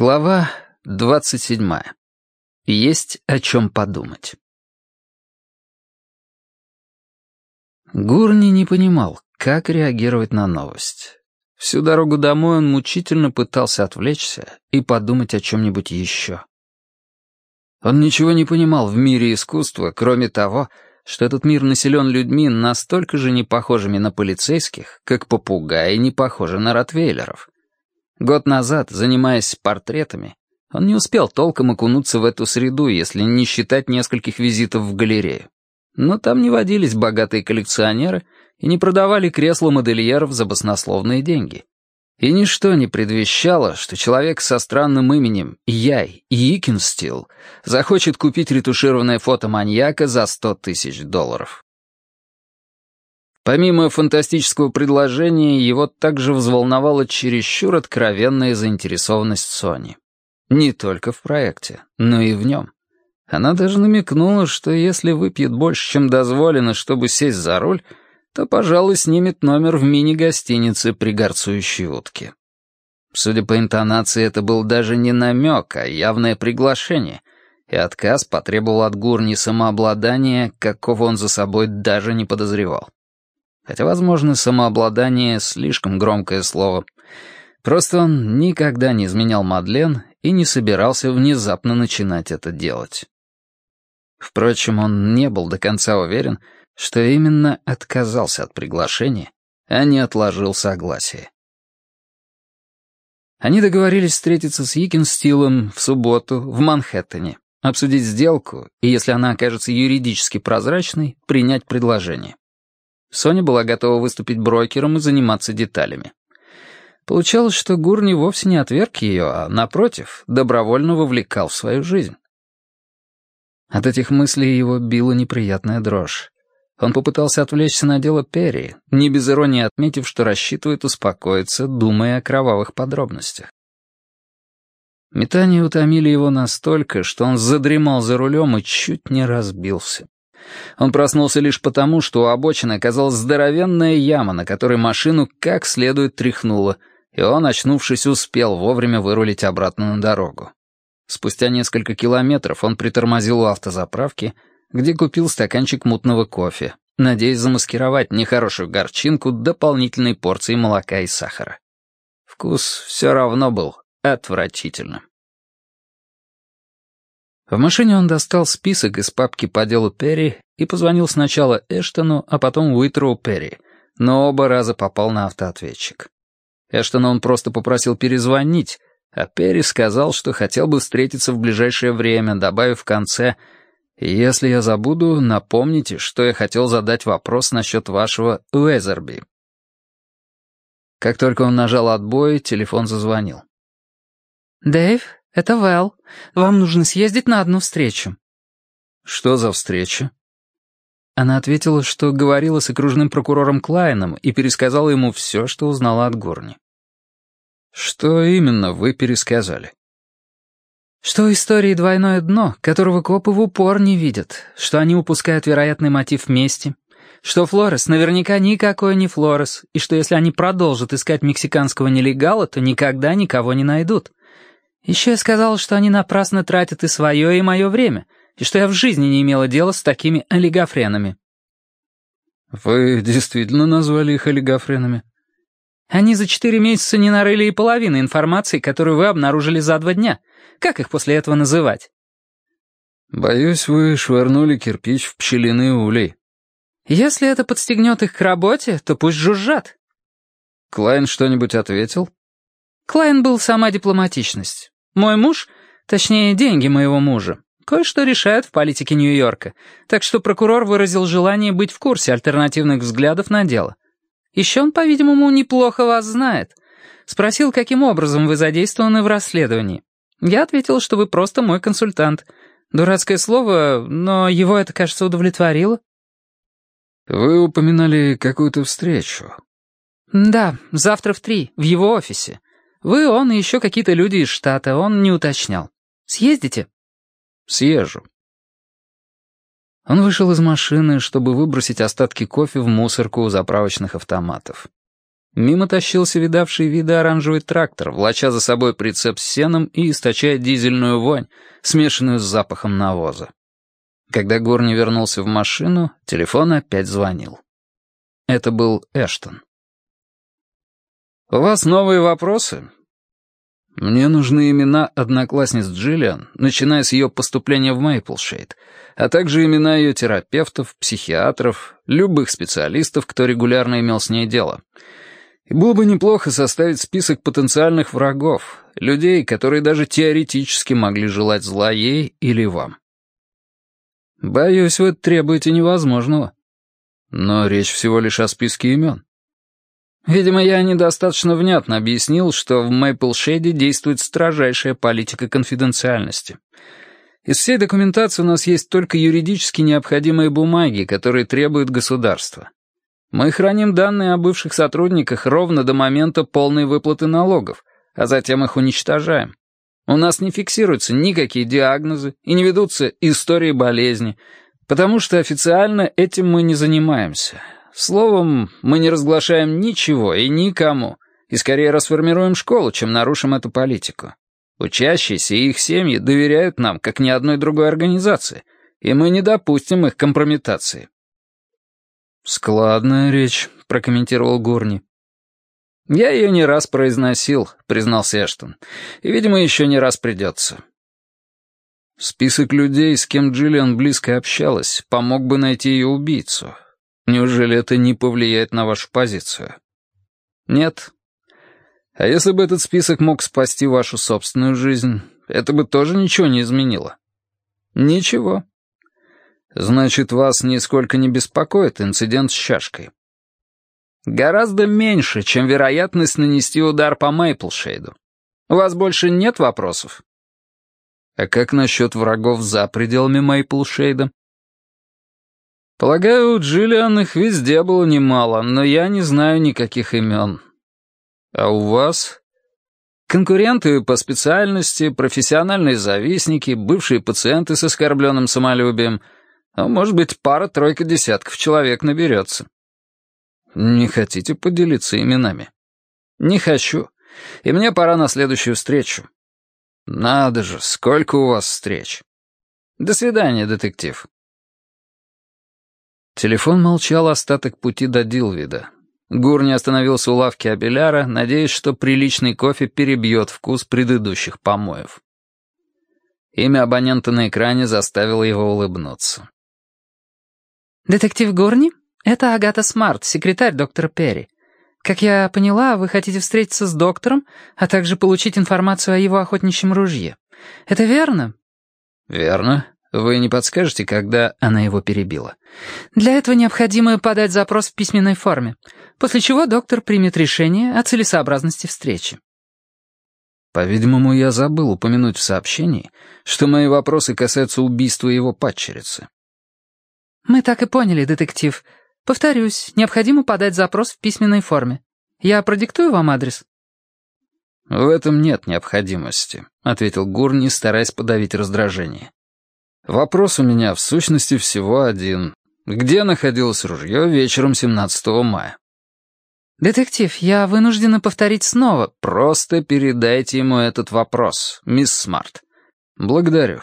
Глава двадцать седьмая. Есть о чем подумать. Гурни не понимал, как реагировать на новость. Всю дорогу домой он мучительно пытался отвлечься и подумать о чем-нибудь еще. Он ничего не понимал в мире искусства, кроме того, что этот мир населен людьми настолько же не похожими на полицейских, как попугаи не похожи на ротвейлеров. Год назад, занимаясь портретами, он не успел толком окунуться в эту среду, если не считать нескольких визитов в галерею. Но там не водились богатые коллекционеры и не продавали кресла модельеров за баснословные деньги. И ничто не предвещало, что человек со странным именем Яй Икинстил захочет купить ретушированное фото маньяка за сто тысяч долларов. Помимо фантастического предложения, его также взволновала чересчур откровенная заинтересованность Сони. Не только в проекте, но и в нем. Она даже намекнула, что если выпьет больше, чем дозволено, чтобы сесть за руль, то, пожалуй, снимет номер в мини-гостинице при горцующей утке. Судя по интонации, это был даже не намек, а явное приглашение, и отказ потребовал от Гурни самообладания, какого он за собой даже не подозревал. Хотя, возможно, самообладание — слишком громкое слово. Просто он никогда не изменял Мадлен и не собирался внезапно начинать это делать. Впрочем, он не был до конца уверен, что именно отказался от приглашения, а не отложил согласие. Они договорились встретиться с Икинстилом в субботу в Манхэттене, обсудить сделку и, если она окажется юридически прозрачной, принять предложение. Соня была готова выступить брокером и заниматься деталями. Получалось, что Гурни вовсе не отверг ее, а, напротив, добровольно вовлекал в свою жизнь. От этих мыслей его била неприятная дрожь. Он попытался отвлечься на дело Перри, не без иронии отметив, что рассчитывает успокоиться, думая о кровавых подробностях. Метания утомили его настолько, что он задремал за рулем и чуть не разбился. Он проснулся лишь потому, что у обочины оказалась здоровенная яма, на которой машину как следует тряхнуло, и он, очнувшись, успел вовремя вырулить обратно на дорогу. Спустя несколько километров он притормозил у автозаправки, где купил стаканчик мутного кофе, надеясь замаскировать нехорошую горчинку дополнительной порцией молока и сахара. Вкус все равно был отвратительным. В машине он достал список из папки по делу Перри и позвонил сначала Эштону, а потом Уитроу Перри, но оба раза попал на автоответчик. Эштона он просто попросил перезвонить, а Перри сказал, что хотел бы встретиться в ближайшее время, добавив в конце «Если я забуду, напомните, что я хотел задать вопрос насчет вашего Уэзерби». Как только он нажал отбой, телефон зазвонил. «Дэйв, «Это Вэл. Вам нужно съездить на одну встречу». «Что за встреча?» Она ответила, что говорила с окружным прокурором Клайном и пересказала ему все, что узнала от Горни. «Что именно вы пересказали?» Что у истории двойное дно, которого копы в упор не видят, что они упускают вероятный мотив мести, что Флорес наверняка никакой не Флорес, и что если они продолжат искать мексиканского нелегала, то никогда никого не найдут. Еще я сказала, что они напрасно тратят и свое, и мое время, и что я в жизни не имела дела с такими олигофренами». «Вы действительно назвали их олигофренами?» «Они за четыре месяца не нарыли и половины информации, которую вы обнаружили за два дня. Как их после этого называть?» «Боюсь, вы швырнули кирпич в пчелиный улей». «Если это подстегнет их к работе, то пусть жужжат». «Клайн что-нибудь ответил?» Клайн был сама дипломатичность. Мой муж, точнее, деньги моего мужа, кое-что решают в политике Нью-Йорка, так что прокурор выразил желание быть в курсе альтернативных взглядов на дело. Еще он, по-видимому, неплохо вас знает. Спросил, каким образом вы задействованы в расследовании. Я ответил, что вы просто мой консультант. Дурацкое слово, но его это, кажется, удовлетворило. Вы упоминали какую-то встречу. Да, завтра в три, в его офисе. Вы, он и еще какие-то люди из штата, он не уточнял. Съездите?» «Съезжу». Он вышел из машины, чтобы выбросить остатки кофе в мусорку у заправочных автоматов. Мимо тащился видавший виды оранжевый трактор, влача за собой прицеп с сеном и источая дизельную вонь, смешанную с запахом навоза. Когда Горни вернулся в машину, телефон опять звонил. Это был Эштон. «У вас новые вопросы?» «Мне нужны имена одноклассниц Джиллиан, начиная с ее поступления в Мейплшейд, а также имена ее терапевтов, психиатров, любых специалистов, кто регулярно имел с ней дело». И было бы неплохо составить список потенциальных врагов, людей, которые даже теоретически могли желать зла ей или вам. Боюсь, вы требуете невозможного. Но речь всего лишь о списке имен. Видимо, я недостаточно внятно объяснил, что в Мэйплшейде действует строжайшая политика конфиденциальности. Из всей документации у нас есть только юридически необходимые бумаги, которые требует государство. Мы храним данные о бывших сотрудниках ровно до момента полной выплаты налогов, а затем их уничтожаем. У нас не фиксируются никакие диагнозы и не ведутся истории болезни, потому что официально этим мы не занимаемся. Словом, мы не разглашаем ничего и никому, и скорее расформируем школу, чем нарушим эту политику. Учащиеся и их семьи доверяют нам, как ни одной другой организации, и мы не допустим их компрометации. «Складная речь», — прокомментировал Гурни. «Я ее не раз произносил», — признался Эштон. «И, видимо, еще не раз придется». Список людей, с кем Джиллиан близко общалась, помог бы найти ее убийцу. Неужели это не повлияет на вашу позицию? Нет. А если бы этот список мог спасти вашу собственную жизнь, это бы тоже ничего не изменило. Ничего. Значит, вас нисколько не беспокоит инцидент с чашкой? Гораздо меньше, чем вероятность нанести удар по Мейплшейду. У вас больше нет вопросов? А как насчет врагов за пределами Мейплшейда? Полагаю, у Джиллиан их везде было немало, но я не знаю никаких имен. А у вас? Конкуренты по специальности, профессиональные завистники, бывшие пациенты с оскорбленным самолюбием — а может быть, пара-тройка десятков человек наберется. Не хотите поделиться именами? Не хочу. И мне пора на следующую встречу. Надо же, сколько у вас встреч. До свидания, детектив. Телефон молчал остаток пути до Дилвида. Гурни остановился у лавки Абеляра, надеясь, что приличный кофе перебьет вкус предыдущих помоев. Имя абонента на экране заставило его улыбнуться. «Детектив Горни? Это Агата Смарт, секретарь доктора Перри. Как я поняла, вы хотите встретиться с доктором, а также получить информацию о его охотничьем ружье. Это верно?» «Верно. Вы не подскажете, когда она его перебила?» «Для этого необходимо подать запрос в письменной форме, после чего доктор примет решение о целесообразности встречи». По-видимому, я забыл упомянуть в сообщении, что мои вопросы касаются убийства его падчерицы. «Мы так и поняли, детектив. Повторюсь, необходимо подать запрос в письменной форме. Я продиктую вам адрес?» «В этом нет необходимости», — ответил Гурни, стараясь подавить раздражение. «Вопрос у меня в сущности всего один. Где находилось ружье вечером 17 мая?» «Детектив, я вынуждена повторить снова». «Просто передайте ему этот вопрос, мисс Смарт. Благодарю».